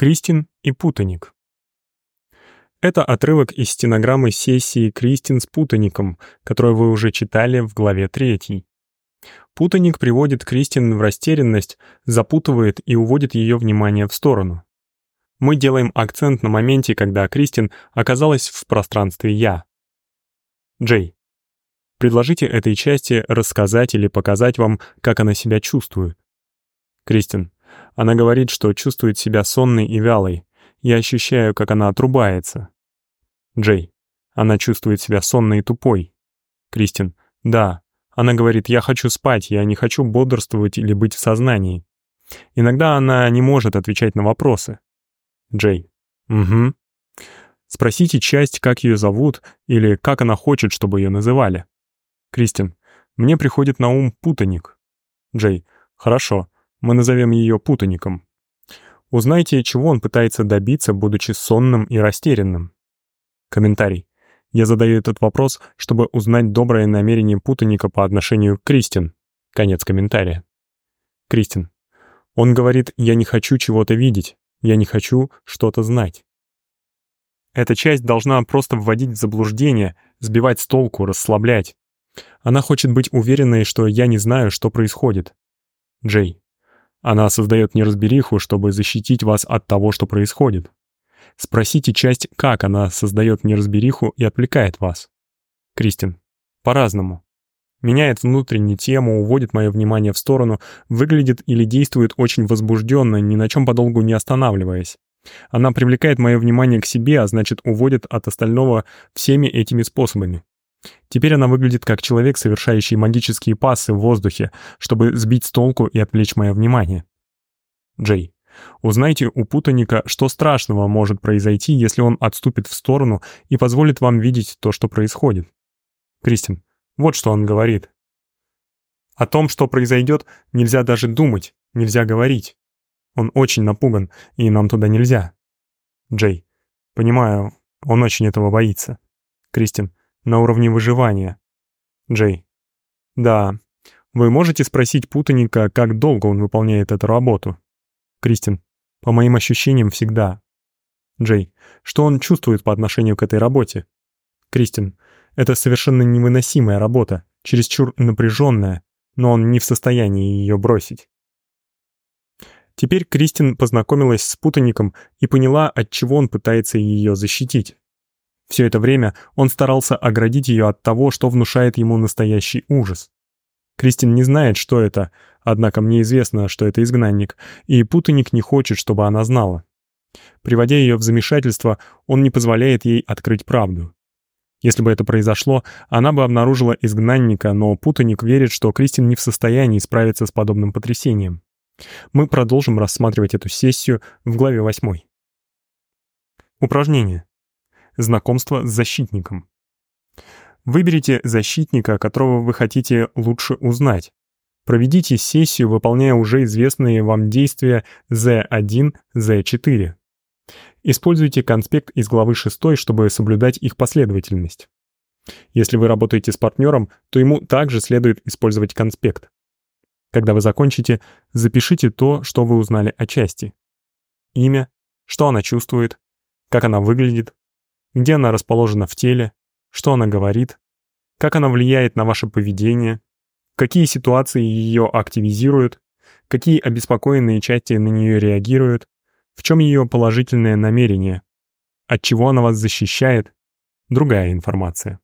Кристин и путаник. Это отрывок из стенограммы сессии Кристин с путаником, которую вы уже читали в главе 3. Путаник приводит Кристин в растерянность, запутывает и уводит ее внимание в сторону. Мы делаем акцент на моменте, когда Кристин оказалась в пространстве «я». Джей. Предложите этой части рассказать или показать вам, как она себя чувствует. Кристин. Она говорит, что чувствует себя сонной и вялой. Я ощущаю, как она отрубается. Джей. Она чувствует себя сонной и тупой. Кристин. Да. Она говорит, я хочу спать, я не хочу бодрствовать или быть в сознании. Иногда она не может отвечать на вопросы. Джей. Угу. Спросите часть, как ее зовут, или как она хочет, чтобы ее называли. Кристин. Мне приходит на ум путаник. Джей. Хорошо, мы назовем ее путаником. Узнайте, чего он пытается добиться, будучи сонным и растерянным. Комментарий. Я задаю этот вопрос, чтобы узнать доброе намерение путаника по отношению к Кристин. Конец комментария. Кристин. Он говорит, я не хочу чего-то видеть, я не хочу что-то знать. Эта часть должна просто вводить в заблуждение, сбивать с толку, расслаблять. Она хочет быть уверенной, что я не знаю, что происходит. Джей. Она создает неразбериху, чтобы защитить вас от того, что происходит. Спросите часть, как она создает неразбериху и отвлекает вас. Кристин. По-разному. Меняет внутреннюю тему, уводит мое внимание в сторону, выглядит или действует очень возбужденно, ни на чем подолгу не останавливаясь. Она привлекает мое внимание к себе, а значит уводит от остального всеми этими способами. Теперь она выглядит как человек, совершающий магические пассы в воздухе, чтобы сбить с толку и отвлечь мое внимание. Джей. Узнайте у путаника, что страшного может произойти, если он отступит в сторону и позволит вам видеть то, что происходит. Кристин. Вот что он говорит. О том, что произойдет, нельзя даже думать, нельзя говорить. Он очень напуган, и нам туда нельзя. Джей. Понимаю, он очень этого боится. Кристин на уровне выживания. Джей. Да. Вы можете спросить путаника, как долго он выполняет эту работу? Кристин. По моим ощущениям, всегда. Джей. Что он чувствует по отношению к этой работе? Кристин. Это совершенно невыносимая работа, чересчур напряженная, но он не в состоянии ее бросить. Теперь Кристин познакомилась с путаником и поняла, от чего он пытается ее защитить. Все это время он старался оградить ее от того, что внушает ему настоящий ужас. Кристин не знает, что это, однако мне известно, что это изгнанник, и путаник не хочет, чтобы она знала. Приводя ее в замешательство, он не позволяет ей открыть правду. Если бы это произошло, она бы обнаружила изгнанника, но путаник верит, что Кристин не в состоянии справиться с подобным потрясением. Мы продолжим рассматривать эту сессию в главе 8. Упражнение. Знакомство с защитником. Выберите защитника, которого вы хотите лучше узнать. Проведите сессию, выполняя уже известные вам действия Z1, Z4. Используйте конспект из главы 6, чтобы соблюдать их последовательность. Если вы работаете с партнером, то ему также следует использовать конспект. Когда вы закончите, запишите то, что вы узнали о части. Имя, что она чувствует, как она выглядит, где она расположена в теле, что она говорит, как она влияет на ваше поведение, какие ситуации ее активизируют, какие обеспокоенные части на нее реагируют, в чем ее положительное намерение, от чего она вас защищает, другая информация.